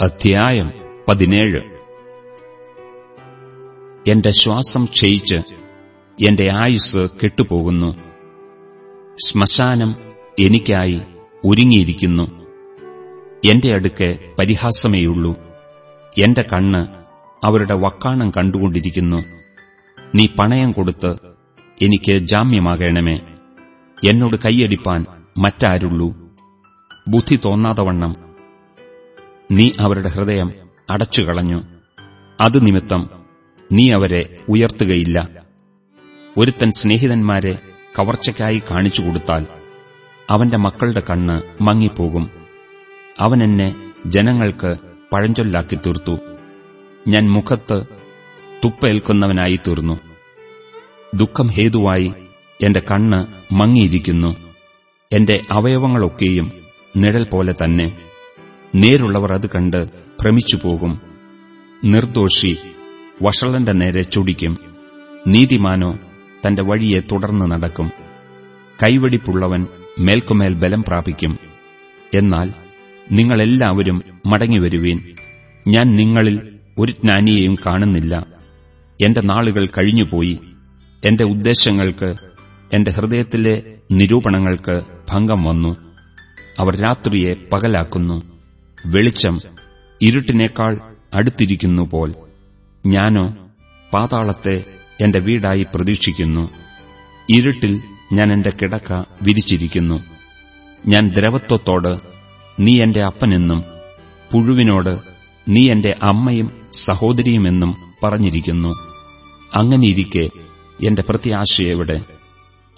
അധ്യായം പതിനേഴ്. എന്റെ ശ്വാസം ക്ഷയിച്ച് എന്റെ ആയുസ് കെട്ടുപോകുന്നു. ശ്മശാനം എനിക്കായി ഒരുങ്ങിയിരിക്കുന്നു. എന്റെ അടുക്കെ പരിഹാസമേയുള്ളൂ. എന്റെ കണ്ണ് അവരുടെ വക്കാണം കണ്ടുകൊണ്ടിരിക്കുന്നു. നീ പണയം കൊടുത്ത് എനിക്ക് ജാമ്യമാകണമേ. എന്നോട് കൈയടിപ്പാൻ മറ്റാരുള്ളൂ. ബുദ്ധി തോന്നാതവണ്ണം നീ അവരുടെ ഹൃദയം അടച്ചുകളഞ്ഞു. അത് നിമിത്തം നീ അവരെ ഉയർത്തുകയില്ല. ഒരുത്തൻ സ്നേഹിതന്മാരെ കവർച്ചയ്ക്കായി കാണിച്ചു കൊടുത്താൽ അവന്റെ മക്കളുടെ കണ്ണ് മങ്ങിപ്പോകും. അവൻ എന്നെ ജനങ്ങൾക്ക് പഴഞ്ചൊല്ലാക്കി തീർത്തു. ഞാൻ മുഖത്ത് തുപ്പേൽക്കുന്നവനായി തീർന്നു. ദുഃഖം ഹേതുവായി എന്റെ കണ്ണ് മങ്ങിയിരിക്കുന്നു. എന്റെ അവയവങ്ങളൊക്കെയും നിഴൽ പോലെ തന്നെ. നേരുള്ളവർ അത് കണ്ട് ഭ്രമിച്ചുപോകും. നിർദോഷി വഷളന്റെ നേരെ ചൊടിക്കും. നീതിമാനോ തന്റെ വഴിയെ തുടർന്ന് നടക്കും. കൈവടിപ്പുള്ളവൻ മേൽക്കുമേൽ ബലം പ്രാപിക്കും. എന്നാൽ നിങ്ങളെല്ലാവരും മടങ്ങിവരുവീൻ. ഞാൻ നിങ്ങളിൽ ഒരു ജ്ഞാനിയെയും കാണുന്നില്ല. എന്റെ നാളുകൾ കഴിഞ്ഞുപോയി. എന്റെ ഉദ്ദേശങ്ങൾക്ക് എന്റെ ഹൃദയത്തിലെ നിരൂപണങ്ങൾക്ക് ഭംഗം വന്നു. അവർ രാത്രിയെ പകലാക്കുന്നു. വെളിച്ചം ഇരുട്ടിനേക്കാൾ അടുത്തിരിക്കുന്നു പോൽ ഞാനോ പാതാളത്തെ എന്റെ വീടായി പ്രതീക്ഷിക്കുന്നു. ഇരുട്ടിൽ ഞാൻ എന്റെ കിടക്ക വിരിച്ചിരിക്കുന്നു. ഞാൻ ദ്രവത്വത്തോട് നീ എന്റെ അപ്പനെന്നും പുഴുവിനോട് നീ എന്റെ അമ്മയും സഹോദരിയുമെന്നും പറഞ്ഞിരിക്കുന്നു. അങ്ങനെയിരിക്കെ എന്റെ പ്രത്യാശയെവിടെ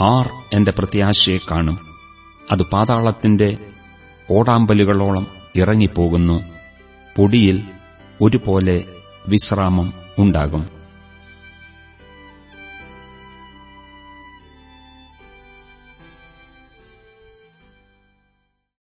ആർ എന്റെ പ്രത്യാശയെ കാണും. അത് പാതാളത്തിന്റെ ഓടാമ്പലുകളോളം ഇറങ്ങിപ്പോകുന്നു. പൊടിയിൽ ഒരുപോലെ വിശ്രാമം ഉണ്ടാകും.